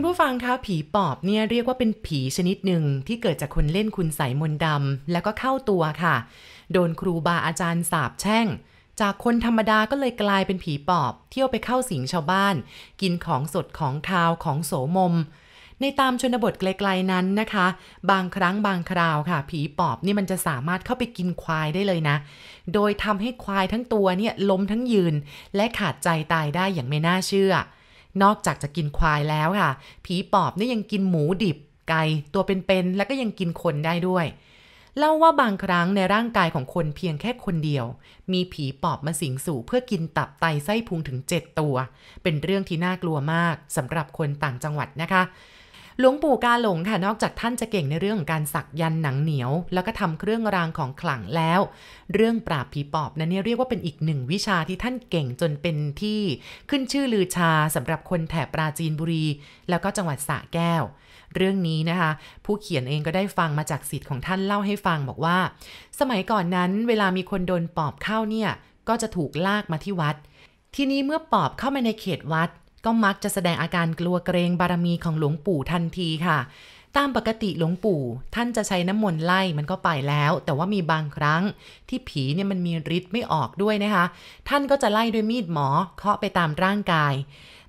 คุณผู้ฟังคะผีปอบเนี่ยเรียกว่าเป็นผีชนิดหนึ่งที่เกิดจากคนเล่นคุณใสมนดำแล้วก็เข้าตัวค่ะ โดนครูบาอาจารย์สาบแช่ง จากคนธรรมดาก็เลยกลายเป็นผีปอบ เที่ยวไปเข้าสิงชาวบ้าน กินของสดของคาวของโสมม ในตามชนบทไกลๆนั้นนะคะ บางครั้งบางคราวค่ะ ผีปอบนี่มันจะสามารถเข้าไปกินควายได้เลยนะ โดยทำให้ควายทั้งตัวเนี่ยล้มทั้งยืน และขาดใจตายได้อย่างไม่น่าเชื่อ นอกจากจะกินควายแล้วค่ะ ผีปอบนี่ยังกินหมูดิบ ไก่ตัวเป็นๆ แล้วก็ยังกินคนได้ด้วย เล่าว่าบางครั้งในร่างกายของคนเพียงแค่คนเดียว มีผีปอบมาสิงสู่เพื่อกินตับไตไส้พุงถึง 7 ตัว เป็นเรื่องที่น่ากลัวมากสำหรับคนต่างจังหวัดนะคะ หลวงปู่กาหลงค่ะนอกจากท่านจะเก่งในเรื่องของการสักยันต์หนังเหนียว แล้วก็ทำเครื่องรางของขลังแล้ว เรื่องปราบผีปอบนั้นเนี่ยเรียกว่าเป็นอีกหนึ่งวิชาที่ท่านเก่งจนเป็นที่ขึ้นชื่อลือชาสำหรับคนแถบปราจีนบุรี แล้วก็จังหวัดสระแก้ว เรื่องนี้นะคะ ผู้เขียนเองก็ได้ฟังมาจากสิทธิ์ของท่านเล่าให้ฟังบอกว่า สมัยก่อนนั้นเวลามีคนโดนปอบเข้าเนี่ยก็จะถูกลากมาที่วัด ทีนี้เมื่อปอบเข้ามาในเขตวัด ก็มักจะแสดงอาการกลัวเกรงบารมีของหลวงปู่ทันทีค่ะ ตามปกติหลวงปู่ ท่านจะใช้น้ำมนต์ไล่มันก็ไปแล้ว แต่ว่ามีบางครั้งที่ผีเนี่ยมันมีฤทธิ์ไม่ออกด้วยนะคะ ท่านก็จะไล่ด้วยมีดหมอเคาะไปตามร่างกาย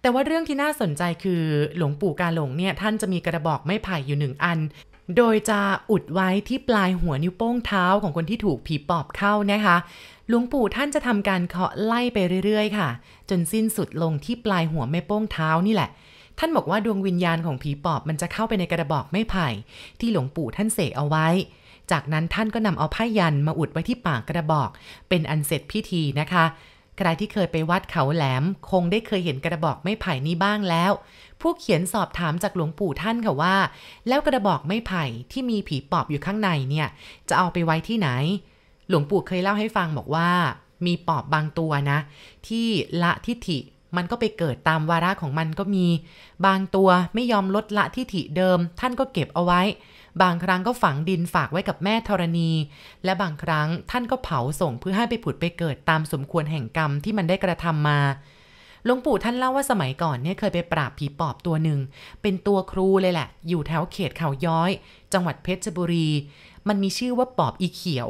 แต่ว่าเรื่องที่น่าสนใจคือหลวงปู่กาหลงเนี่ยท่านจะมีกระบอกไม้ไผ่อยู่หนึ่งอัน โดยจะอุดไว้ที่ปลายหัวนิ้วโป้งเท้าของคนที่ถูกผีปอบเข้านะคะ หลวงปู่ท่านจะทำการเคาะไล่ไปเรื่อย ๆ ค่ะ จนสิ้นสุดลงที่ปลายหัวแม่โป้งเท้านี่แหละ ท่านบอกว่าดวงวิญญาณของผีปอบมันจะเข้าไปในกระบอกไม้ไผ่ ที่หลวงปู่ท่านเสกเอาไว้ จากนั้นท่านก็นำเอาผ้ายันมาอุดไว้ที่ปากกระบอก เป็นอันเสร็จพิธีนะคะใครที่เคยไปวัดเขาแหลม คงได้เคยเห็นกระบอกไม้ไผ่นี้บ้างแล้ว ผู้เขียนสอบถามจากหลวงปู่ท่านค่ะว่า แล้วกระบอกไม้ไผ่ที่มีผีปอบอยู่ข้างในเนี่ย จะเอาไปไว้ที่ไหน หลวงปู่เคยเล่าให้ฟังบอกว่า มีปอบบางตัวนะ ที่ละทิฐิมันก็ไปเกิดตามวาระของมันก็มี บางตัวไม่ยอมลดละทิฐิเดิม ท่านก็เก็บเอาไว้ บางครั้งก็ฝังดินฝากไว้กับแม่ธรณี และบางครั้งท่านก็เผาส่งเพื่อให้ไปผุดไปเกิดตามสมควรแห่งกรรมที่มันได้กระทำมา ลวงปู่ท่านเล่าว่าสมัยก่อนเนี่ยเคยไปปราบผีปอบตัวหนึ่ง เป็นตัวครูเลยแหละ อยู่แถวเขตเขาย้อย จังหวัดเพชรบุรี มันมีชื่อว่าปอบอีเขียว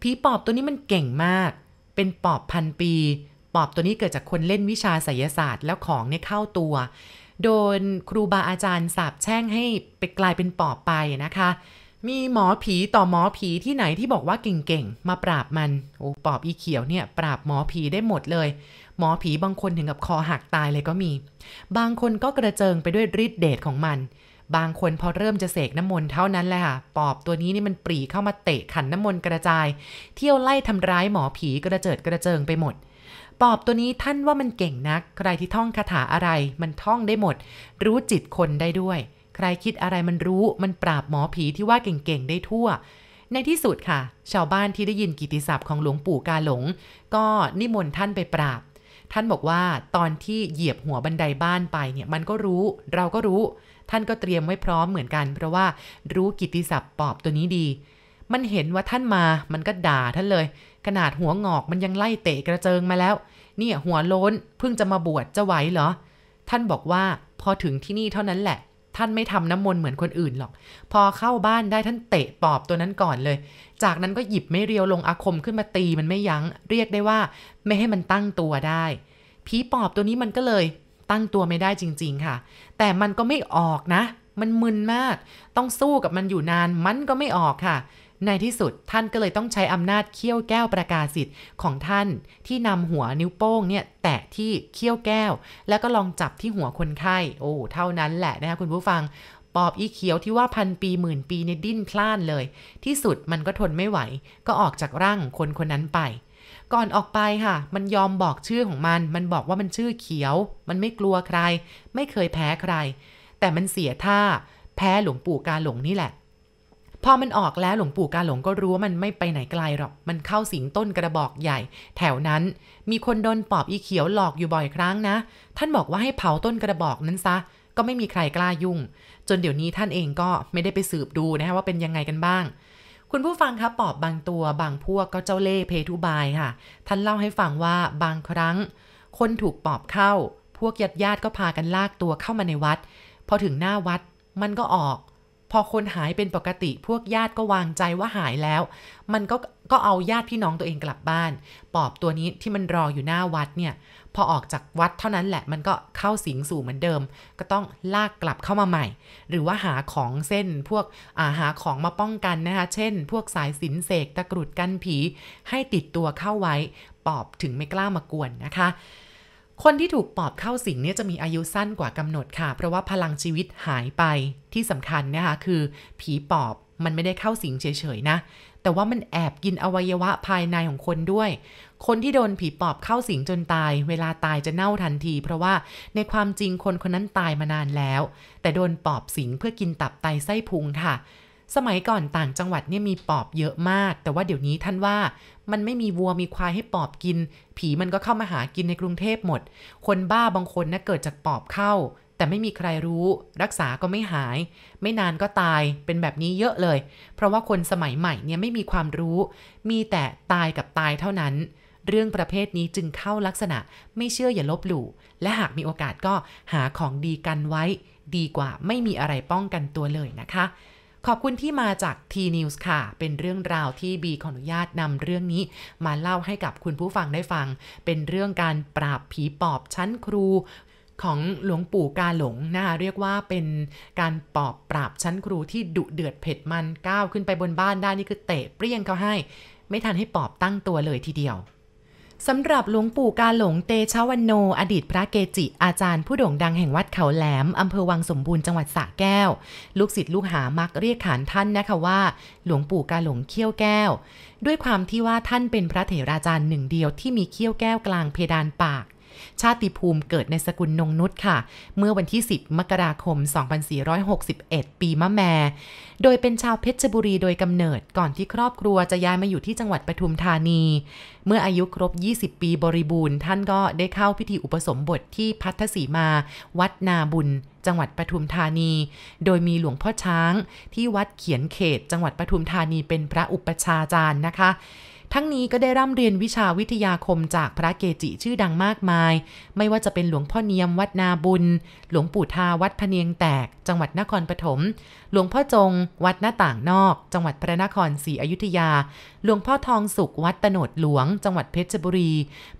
ผีปอบตัวนี้มันเก่งมาก เป็นปอบพันปี ปอบตัวนี้เกิดจากคนเล่นวิชาไสยศาสตร์แล้วของเนี่ยเข้าตัว โดนครูบาอาจารย์สาบแช่งให้ไปกลายเป็นปอบไปนะคะ มีหมอผีต่อหมอผีที่ไหนที่บอกว่าเก่งๆ มาปราบมันโอ้ปอบอีเขียวเนี่ย ปราบหมอผีได้หมดเลย หมอผีบางคนถึงกับคอหักตายเลยก็มี บางคนก็กระเจิงไปด้วยฤทธิ์เดชของมัน บางคนพอเริ่มจะเสกน้ำมนต์เท่านั้นแหละค่ะ ปอบตัวนี้นี่มันปรีเข้ามาเตะขันน้ำมนต์กระจาย เที่ยวไล่ทำร้ายหมอผีกระเจิดกระเจิงไปหมดปอบตัวนี้ท่านว่ามันเก่งนัก ใครที่ท่องคาถาอะไร มันท่องได้หมด รู้จิตคนได้ด้วย รคิดอะไรมันรู้มันปราบหมอผีที่ว่าเก่งๆได้ทั่ว ในที่สุดค่ะ ชาวบ้านที่ได้ยินกิติศัพท์ของหลวงปู่กาหลง ก็นิมนต์ท่านไปปราบ ท่านบอกว่าตอนที่เหยียบหัวบันไดบ้านไปเนี่ยมันก็รู้ เราก็รู้ ท่านก็เตรียมไว้พร้อมเหมือนกัน เพราะว่ารู้กิตติศัพท์ปอบตัวนี้ดี มันเห็นว่าท่านมา มันก็ด่าท่านเลย ขนาดหัวงอกมันยังไล่เตะกระเจิงมาแล้ว เนี่ยหัวโล้นเพิ่งจะมาบวชจะไหวเหรอ ท่านบอกว่าพอถึงที่นี่เท่านั้นแหละ ท่านไม่ทำน้ำมนต์เหมือนคนอื่นหรอก พอเข้าบ้านได้ท่านเตะปอบตัวนั้นก่อนเลย จากนั้นก็หยิบไม่เรียวลงอาคมขึ้นมาตีมันไม่ยัง้ง เรียกได้ว่าไม่ให้มันตั้งตัวได้ ผีปอบตัวนี้มันก็เลยตั้งตัวไม่ได้จริง ๆค่ะ แต่มันก็ไม่ออกนะ มันมึนมาก ต้องสู้กับมันอยู่นาน มันก็ไม่ออกค่ะ ในที่สุดท่านก็เลยต้องใช้อำนาจเขี้ยวแก้วประกาศสิทธิ์ของท่านที่นำหัวนิ้วโป้งเนี่ยแตะที่เขี้ยวแก้ว แล้วก็ลองจับที่หัวคนไข้ โอ้เท่านั้นแหละนะคะคุณผู้ฟังปอบอีเขียวที่ว่าพันปีหมื่นปีในยดิ้นพล่านเลย ที่สุดมันก็ทนไม่ไหว ก็ออกจากร่างของคนคนนั้นไป ก่อนออกไปค่ะ มันยอมบอกชื่อของมัน มันบอกว่ามันชื่อเขียว มันไม่กลัวใคร ไม่เคยแพ้ใคร แต่มันเสียท่า แพ้หลวงปู่กาหลงนี่แหละ พอมันออกแล้วหลวงปู่กาหลงก็รู้ว่ามันไม่ไปไหนไกลหรอก มันเข้าสิงต้นกระบอกใหญ่ แถวนั้น มีคนโดนปอบอีเขียวหลอกอยู่บ่อยครั้งนะ ท่านบอกว่าให้เผาต้นกระบอกนั้นซะ ก็ไม่มีใครกล้ายุ่ง จนเดี๋ยวนี้ท่านเองก็ไม่ได้ไปสืบดูนะฮะว่าเป็นยังไงกันบ้าง คุณผู้ฟังคะปอบบางตัวบางพวกก็เจ้าเล่ห์เพทุบายค่ะ ท่านเล่าให้ฟังว่าบางครั้ง คนถูกปอบเข้า พวกญาติญาติก็พากันลากตัวเข้ามาในวัด พอถึงหน้าวัดมันก็ออก พอคนหายเป็นปกติพวกญาติก็วางใจว่าหายแล้ว มันก็ก็เอาญาติพี่น้องตัวเองกลับบ้าน ปอบตัวนี้ที่มันรออยู่หน้าวัดเนี่ย พอออกจากวัดเท่านั้นแหละมันก็เข้าสิงสู่เหมือนเดิม ก็ต้องลากกลับเข้ามาใหม่ หรือว่าหาของเส้นพวกอาหาของมาป้องกันนะคะ เช่น พวกสายสินเสกตะกรุดกันผี ให้ติดตัวเข้าไว้ ปอบถึงไม่กล้ามากวนนะคะ คนที่ถูกปอบเข้าสิงเนี่ยจะมีอายุสั้นกว่ากำหนดค่ะ เพราะว่าพลังชีวิตหายไปที่สำคัญนะคะคือ ผีปอบมันไม่ได้เข้าสิงเฉยๆนะ แต่ว่ามันแอบกินอวัยวะภายในของคนด้วย คนที่โดนผีปอบเข้าสิงจนตาย เวลาตายจะเน่าทันที เพราะว่าในความจริงคนคนนั้นตายมานานแล้ว แต่โดนปอบสิงเพื่อกินตับไตไส้พุงค่ะ สมัยก่อนต่างจังหวัดเนี่ยมีปอบเยอะมาก แต่ว่าเดี๋ยวนี้ท่านว่ามันไม่มีวัวมีควายให้ปอบกิน ผีมันก็เข้ามาหากินในกรุงเทพหมด คนบ้าบางคนนะเกิดจากปอบเข้า แต่ไม่มีใครรู้ รักษาก็ไม่หาย ไม่นานก็ตายเป็นแบบนี้เยอะเลย เพราะว่าคนสมัยใหม่เนี่ยไม่มีความรู้ มีแต่ตายกับตายเท่านั้นเรื่องประเภทนี้จึงเข้าลักษณะไม่เชื่ออย่าลบหลู่ และหากมีโอกาสก็หาของดีกันไว้ ดีกว่าไม่มีอะไรป้องกันตัวเลยนะคะ ขอบคุณที่มาจาก T-News ค่ะ เป็นเรื่องราวที่บีขออนุญาตนำเรื่องนี้ มาเล่าให้กับคุณผู้ฟังได้ฟัง เป็นเรื่องการปราบผีปอบชั้นครูของหลวงปู่กาหลงนะคะเรียกว่าเป็นการปอบปราบชั้นครูที่ดุเดือดเผ็ดมันก้าวขึ้นไปบนบ้านได้นี่คือเตะเปรี้ยงเขาให้ ไม่ทันให้ปอบตั้งตัวเลยทีเดียว สำหรับหลวงปู่กาหลงเตชะวันโน อดีตพระเกจิ อาจารย์ผู้โด่งดังแห่งวัดเขาแหลม อำเภอวังสมบูรณ์จังหวัดสระแก้ว ลูกศิษย์ลูกหามักเรียกขานท่านนะคะว่า หลวงปู่กาหลงเขี้ยวแก้ว ด้วยความที่ว่าท่านเป็นพระเถราจารย์หนึ่งเดียวที่มีเขี้ยวแก้วกลางเพดานปาก ชาติภูมิเกิดในสกุลนงนุษค่ะ เมื่อวันที่ 10 มกราคม 2461 ปีมะแม โดยเป็นชาวเพชรบุรีโดยกำเนิดก่อนที่ครอบครัวจะย้ายมาอยู่ที่จังหวัดปทุมธานี เมื่ออายุครบ 20 ปีบริบูรณ์ ท่านก็ได้เข้าพิธีอุปสมบทที่พัทสีมา วัดนาบุญ จังหวัดปทุมธานี โดยมีหลวงพ่อช้าง ที่วัดเขียนเขต จังหวัดปทุมธานีเป็นพระอุปชาจารย์นะคะ ทั้งนี้ก็ได้ร่ำเรียนวิชาวิทยาคมจากพระเกจิชื่อดังมากมาย ไม่ว่าจะเป็นหลวงพ่อเนียมวัดนาบุญ หลวงปู่ทาวัดพะเนียงแตก จังหวัดนครปฐม หลวงพ่อจง วัดหน้าต่างนอก จังหวัดพระนครศรีอยุธยา หลวงพ่อทองสุขวัดตโนดหลวง จังหวัดเพชรบุรี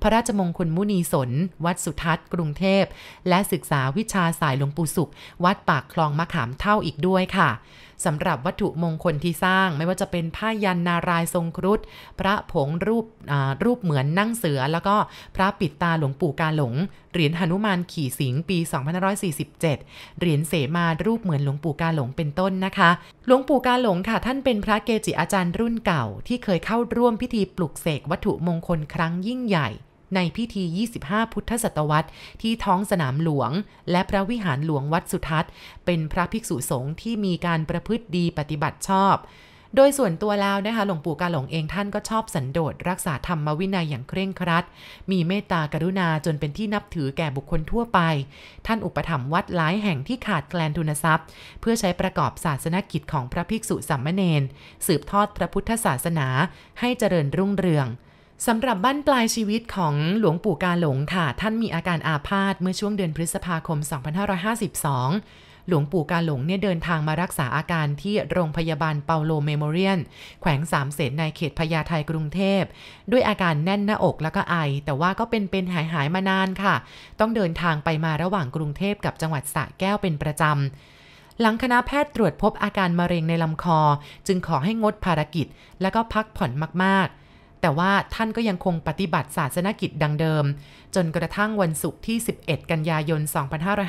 พระราชมงคลมุนีสน วัดสุทัศน์ กรุงเทพ และศึกษาวิชาสายหลวงปู่สุข วัดปากคลองมะขามเท่าอีกด้วยค่ะ สำหรับวัตถุมงคลที่สร้างไม่ว่าจะเป็นผ้ายันนารายทรงครุฑพระผงรูปรูปเหมือนนั่งเสือ แล้วก็พระปิดตาหลวงปู่กาหลงเหรียญหนุมานขี่สิงปี 2547 เหรียญเสมารูปเหมือนหลวงปู่กาหลงเป็นต้นนะคะ หลวงปู่กาหลงค่ะ ท่านเป็นพระเกจิอาจารย์รุ่นเก่าที่เคยเข้าร่วมพิธีปลุกเสกวัตถุมงคลครั้งยิ่งใหญ่ ในพิธี 25 พุทธศตวรรษ ที่ท้องสนามหลวง และพระวิหารหลวงวัดสุทัศน์ เป็นพระภิกษุสงฆ์ที่มีการประพฤติดีปฏิบัติชอบ โดยส่วนตัวแล้วนะคะหลวงปู่กาหลงเองท่านก็ชอบสันโดษรักษาธรรมวินัยอย่างเคร่งครัด มีเมตตากรุณาจนเป็นที่นับถือแก่บุคคลทั่วไป ท่านอุปถัมภ์วัดหลายแห่งที่ขาดแคลนทุนทรัพย์ เพื่อใช้ประกอบศาสนกิจของพระภิกษุสามเณรสืบทอดพระพุทธศาสนาให้เจริญรุ่งเรือง สำหรับบั้นปลายชีวิตของหลวงปู่กาหลงค่ะ ท่านมีอาการอาพาธเมื่อช่วงเดือนพฤษภาคม 2552 หลวงปู่กาหลงเนี่ยเดินทางมารักษาอาการที่โรงพยาบาลเปาโลเมโมเรียล แขวงสามเสนในเขตพญาไทกรุงเทพ ด้วยอาการแน่นหน้าอกแล้วก็ไอ แต่ว่าก็เป็นเป็นหายหายมานานค่ะ ต้องเดินทางไปมาระหว่างกรุงเทพกับจังหวัดสระแก้วเป็นประจำหลังคณะแพทย์ตรวจพบอาการมะเร็งในลำคอ จึงขอให้งดภารกิจ และก็พักผ่อนมากๆ แต่ว่าท่านก็ยังคงปฏิบัติศาสนกิจดังเดิม จนกระทั่งวันศุกร์ที่ 11 กันยายน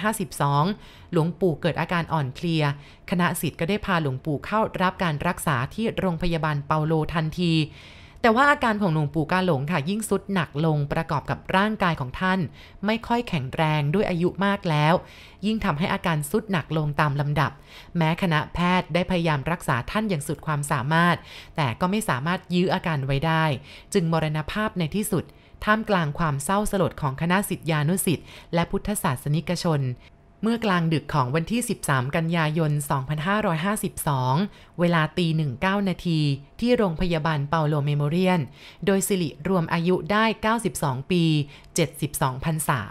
2552 หลวงปู่เกิดอาการอ่อนเพลีย คณะสิทธิ์ก็ได้พาหลวงปู่เข้ารับการรักษาที่โรงพยาบาลเปาโลทันที แต่ว่าอาการของหลวงปู่กาหลงค่ะ ยิ่งสุดหนักลงประกอบกับร่างกายของท่าน ไม่ค่อยแข็งแรงด้วยอายุมากแล้ว ยิ่งทำให้อาการสุดหนักลงตามลำดับ แม้คณะแพทย์ได้พยายามรักษาท่านอย่างสุดความสามารถ แต่ก็ไม่สามารถยื้ออาการไว้ได้ จึงมรณภาพในที่สุดท่ามกลางความเศร้าสลดของคณะสิทธิานุสิทธิ์และพุทธศาสนิกชน เมื่อกลางดึกของวันที่ 13 กันยายน 2552 เวลาตี19นาทีที่โรงพยาบาลเปาโลเมโมเรียน โดยสิริรวมอายุได้ 92 ปี 72พรรษา